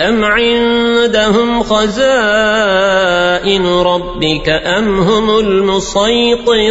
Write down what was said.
أم عندهم خزائن ربك أم هم المسيطرون